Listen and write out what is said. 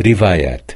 Rivayat